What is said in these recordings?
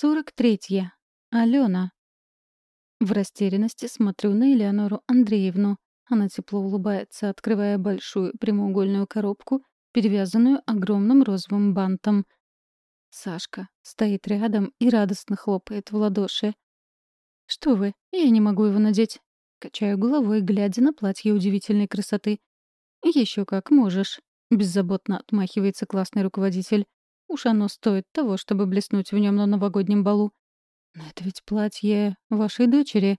Сорок третье. Алена. В растерянности смотрю на Элеонору Андреевну. Она тепло улыбается, открывая большую прямоугольную коробку, перевязанную огромным розовым бантом. Сашка стоит рядом и радостно хлопает в ладоши. «Что вы, я не могу его надеть». Качаю головой, глядя на платье удивительной красоты. Еще как можешь», — беззаботно отмахивается классный руководитель. «Уж оно стоит того, чтобы блеснуть в нем на новогоднем балу. Но это ведь платье вашей дочери.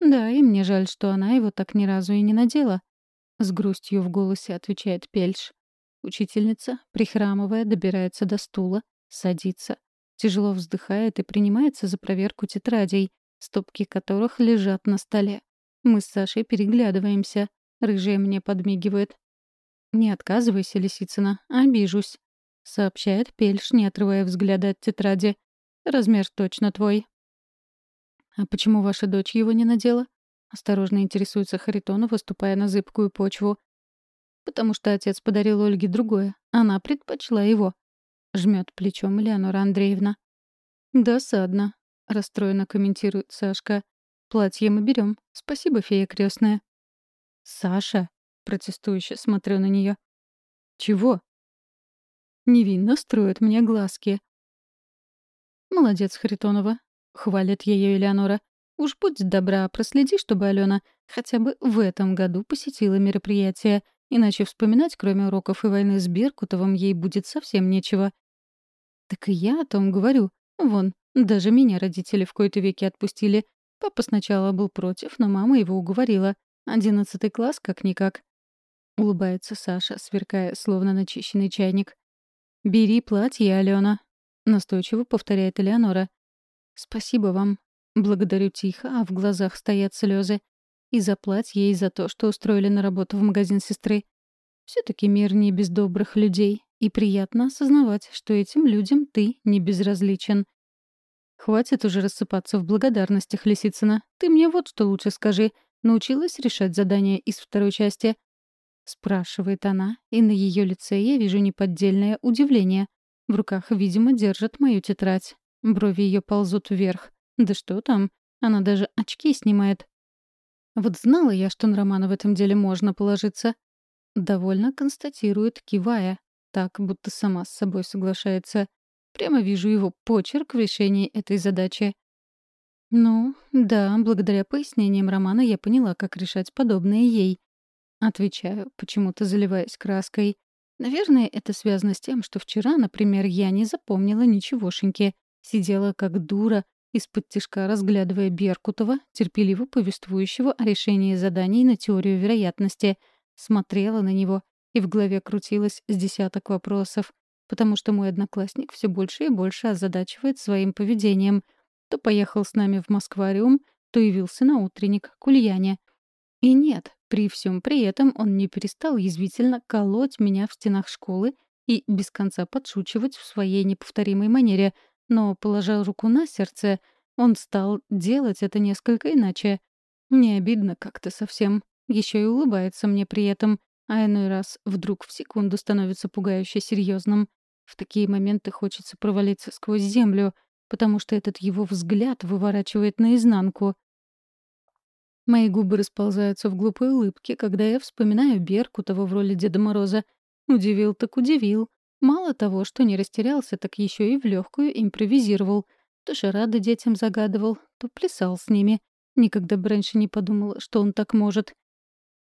Да, и мне жаль, что она его так ни разу и не надела. С грустью в голосе отвечает Пельш. Учительница, прихрамывая, добирается до стула, садится, тяжело вздыхает и принимается за проверку тетрадей, стопки которых лежат на столе. Мы с Сашей переглядываемся. Рыжая мне подмигивает. «Не отказывайся, Лисицына, обижусь», — сообщает Пельш, не отрывая взгляда от тетради. Размер точно твой». «А почему ваша дочь его не надела?» — осторожно интересуется Харитонов, выступая на зыбкую почву. «Потому что отец подарил Ольге другое. Она предпочла его». Жмет плечом Леонора Андреевна. «Досадно», — расстроенно комментирует Сашка. «Платье мы берем. Спасибо, фея крестная. «Саша», — протестующе смотрю на нее. «Чего?» «Невинно строят мне глазки», «Молодец, Харитонова», — хвалит ее Элеонора. «Уж будь добра, проследи, чтобы Алена хотя бы в этом году посетила мероприятие, иначе вспоминать, кроме уроков и войны с Беркутовым, ей будет совсем нечего». «Так и я о том говорю. Вон, даже меня родители в кои-то веки отпустили. Папа сначала был против, но мама его уговорила. Одиннадцатый класс как-никак». Улыбается Саша, сверкая, словно начищенный чайник. «Бери платье, Алена, — настойчиво повторяет Элеонора. «Спасибо вам». Благодарю тихо, а в глазах стоят слезы. И за платье, и за то, что устроили на работу в магазин сестры. все таки мир не без добрых людей, и приятно осознавать, что этим людям ты не безразличен. Хватит уже рассыпаться в благодарностях, Лисицына. Ты мне вот что лучше скажи. Научилась решать задания из второй части? Спрашивает она, и на ее лице я вижу неподдельное удивление. В руках, видимо, держит мою тетрадь. Брови ее ползут вверх. Да что там? Она даже очки снимает. Вот знала я, что на Романа в этом деле можно положиться. Довольно констатирует, кивая. Так, будто сама с собой соглашается. Прямо вижу его почерк в решении этой задачи. «Ну, да, благодаря пояснениям Романа я поняла, как решать подобное ей». Отвечаю, почему-то заливаясь краской. Наверное, это связано с тем, что вчера, например, я не запомнила ничегошеньки. Сидела как дура, из-под тишка разглядывая Беркутова, терпеливо повествующего о решении заданий на теорию вероятности. Смотрела на него, и в голове крутилось с десяток вопросов, потому что мой одноклассник все больше и больше озадачивает своим поведением. То поехал с нами в Москвариум, то явился на утренник к Ульяне. И нет, при всем при этом он не перестал язвительно колоть меня в стенах школы и без конца подшучивать в своей неповторимой манере, но, положа руку на сердце, он стал делать это несколько иначе. Не обидно как-то совсем. Еще и улыбается мне при этом, а иной раз вдруг в секунду становится пугающе серьезным. В такие моменты хочется провалиться сквозь землю, потому что этот его взгляд выворачивает наизнанку. Мои губы расползаются в глупой улыбке, когда я вспоминаю Беркутова в роли Деда Мороза. Удивил так удивил. Мало того, что не растерялся, так еще и в легкую импровизировал. То шарады детям загадывал, то плясал с ними. Никогда бы раньше не подумала, что он так может.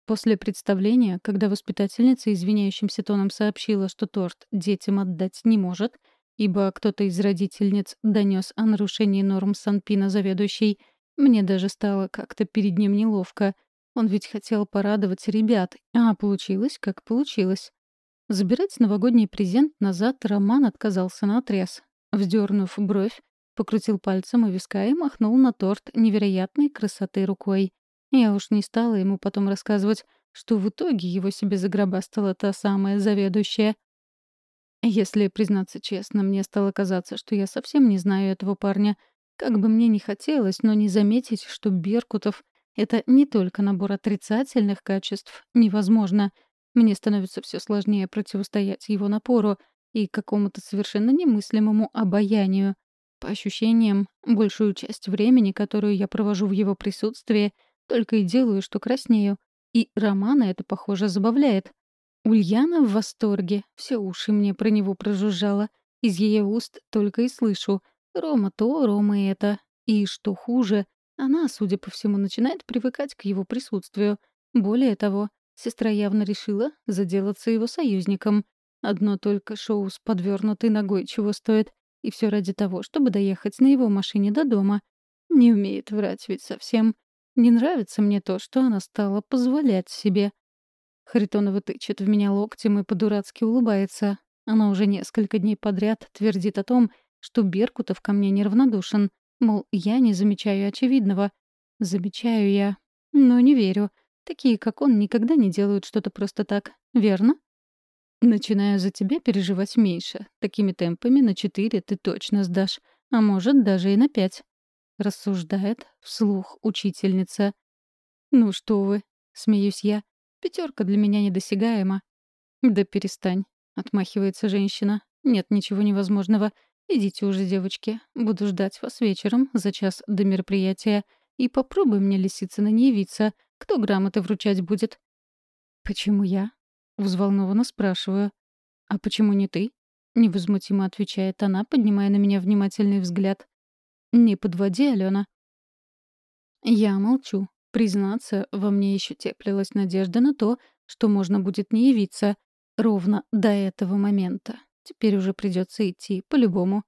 После представления, когда воспитательница извиняющимся тоном сообщила, что торт детям отдать не может, ибо кто-то из родительниц донес о нарушении норм Санпина заведующей, мне даже стало как-то перед ним неловко. Он ведь хотел порадовать ребят, а получилось, как получилось. Забирать новогодний презент назад Роман отказался на отрез. Вздернув бровь, покрутил пальцем у виска и махнул на торт невероятной красоты рукой. Я уж не стала ему потом рассказывать, что в итоге его себе загробастала та самая заведующая. Если признаться честно, мне стало казаться, что я совсем не знаю этого парня — как бы мне ни хотелось, но не заметить, что Беркутов — это не только набор отрицательных качеств, невозможно. Мне становится все сложнее противостоять его напору и какому-то совершенно немыслимому обаянию. По ощущениям, большую часть времени, которую я провожу в его присутствии, только и делаю, что краснею. И Романа это, похоже, забавляет. Ульяна в восторге, все уши мне про него прожужжала. Из ее уст только и слышу «Рома то, Рома это». И, что хуже, она, судя по всему, начинает привыкать к его присутствию. Более того, сестра явно решила заделаться его союзником. Одно только шоу с подвернутой ногой чего стоит. И все ради того, чтобы доехать на его машине до дома. Не умеет врать ведь совсем. Не нравится мне то, что она стала позволять себе. Харитонова тычет в меня локтем и по-дурацки улыбается. Она уже несколько дней подряд твердит о том, что Беркутов ко мне неравнодушен. Мол, я не замечаю очевидного. Замечаю я, но не верю. Такие, как он, никогда не делают что-то просто так, верно? Начинаю за тебя переживать меньше. Такими темпами на четыре ты точно сдашь, а может, даже и на пять. Рассуждает вслух учительница. Ну что вы, смеюсь я. Пятерка для меня недосягаема. Да перестань, отмахивается женщина. Нет ничего невозможного. Идите уже, девочки. Буду ждать вас вечером за час до мероприятия. И попробуй мне, Лисицына, не явиться. Кто грамоты вручать будет? Почему я? Взволнованно спрашиваю. «А почему не ты?» — невозмутимо отвечает она, поднимая на меня внимательный взгляд. «Не подводи, Алена». Я молчу. Признаться, во мне еще теплилась надежда на то, что можно будет не явиться ровно до этого момента. Теперь уже придется идти, по-любому.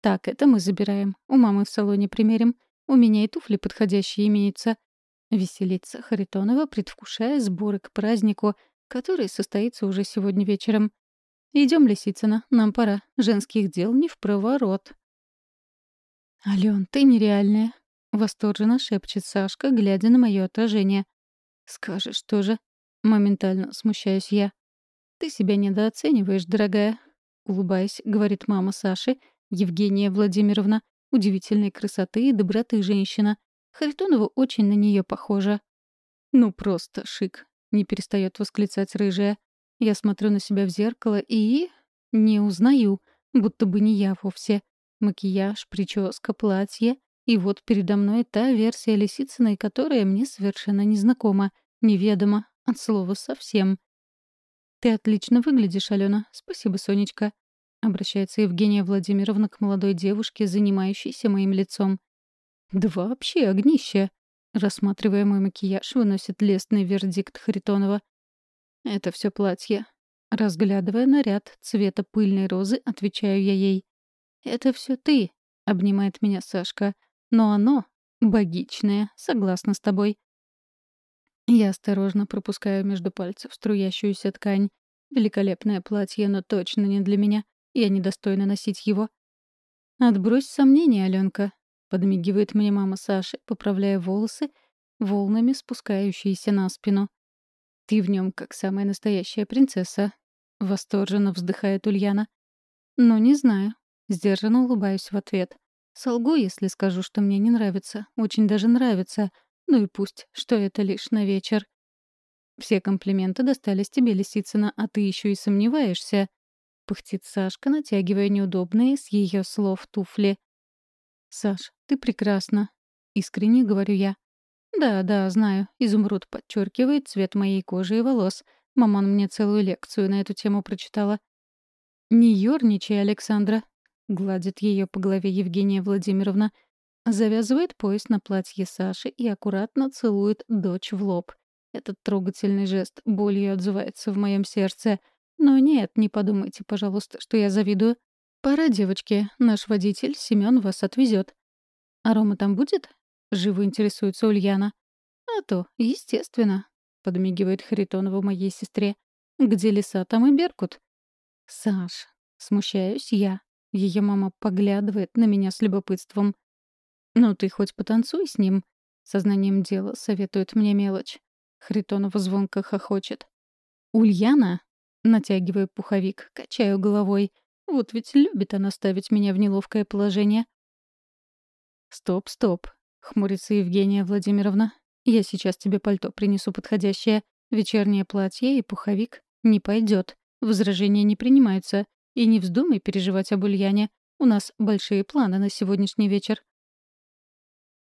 Так, это мы забираем. У мамы в салоне примерим. У меня и туфли подходящие имеются. Веселится Харитонова, предвкушая сборы к празднику, который состоится уже сегодня вечером. Идем, Лисицына, нам пора. Женских дел не в проворот. «Алён, ты нереальная», — восторженно шепчет Сашка, глядя на мое отражение. «Скажешь тоже?» — моментально смущаюсь я. «Ты себя недооцениваешь, дорогая», — улыбаясь, говорит мама Саши, Евгения Владимировна, удивительной красоты и доброты женщина. Харитонова очень на нее похожа. «Ну, просто шик. Не перестает восклицать рыжая. Я смотрю на себя в зеркало и... Не узнаю, будто бы не я вовсе. Макияж, прическа, платье. И вот передо мной та версия Лисицыной, которая мне совершенно незнакома, неведома, от слова совсем. «Ты отлично выглядишь, Алена. Спасибо, Сонечка», — обращается Евгения Владимировна к молодой девушке, занимающейся моим лицом. «Да вообще огнище!» Рассматривая мой макияж, выносит лестный вердикт Харитонова. «Это все платье». Разглядывая наряд цвета пыльной розы, отвечаю я ей. «Это все ты», — обнимает меня Сашка. «Но оно богичное, согласна с тобой». Я осторожно пропускаю между пальцев струящуюся ткань. Великолепное платье, но точно не для меня. Я недостойна носить его. «Отбрось сомнения, Аленка. — подмигивает мне мама Саши, поправляя волосы, волнами спускающиеся на спину. «Ты в нем как самая настоящая принцесса», — восторженно вздыхает Ульяна. «Но не знаю». Сдержанно улыбаюсь в ответ. Солгу, если скажу, что мне не нравится. Очень даже нравится. Ну и пусть, что это лишь на вечер. Все комплименты достались тебе, Лисицына, а ты еще и сомневаешься. Пыхтит Сашка, натягивая неудобные с ее слов туфли. «Саш, ты прекрасна», — искренне говорю я. «Да, да, знаю. Изумруд подчеркивает цвет моей кожи и волос. Маман мне целую лекцию на эту тему прочитала». «Не ерничай, Александра», — гладит ее по голове Евгения Владимировна. Завязывает пояс на платье Саши и аккуратно целует дочь в лоб. Этот трогательный жест болью отзывается в моем сердце. Но нет, не подумайте, пожалуйста, что я завидую. «Пора, девочки. Наш водитель, Семён, вас отвезет. «А Рома там будет?» — живо интересуется Ульяна. «А то, естественно», — подмигивает Харитонова моей сестре. «Где леса, там и Беркут». «Саш», — смущаюсь я. Ее мама поглядывает на меня с любопытством. «Ну ты хоть потанцуй с ним», — сознанием дела советует мне мелочь. Харитонова звонко хохочет. «Ульяна?» — натягиваю пуховик, качаю головой — вот ведь любит она ставить меня в неловкое положение. «Стоп, стоп», — хмурится Евгения Владимировна. «Я сейчас тебе пальто принесу подходящее. Вечернее платье и пуховик не пойдет. Возражения не принимаются. И не вздумай переживать об Ульяне. У нас большие планы на сегодняшний вечер.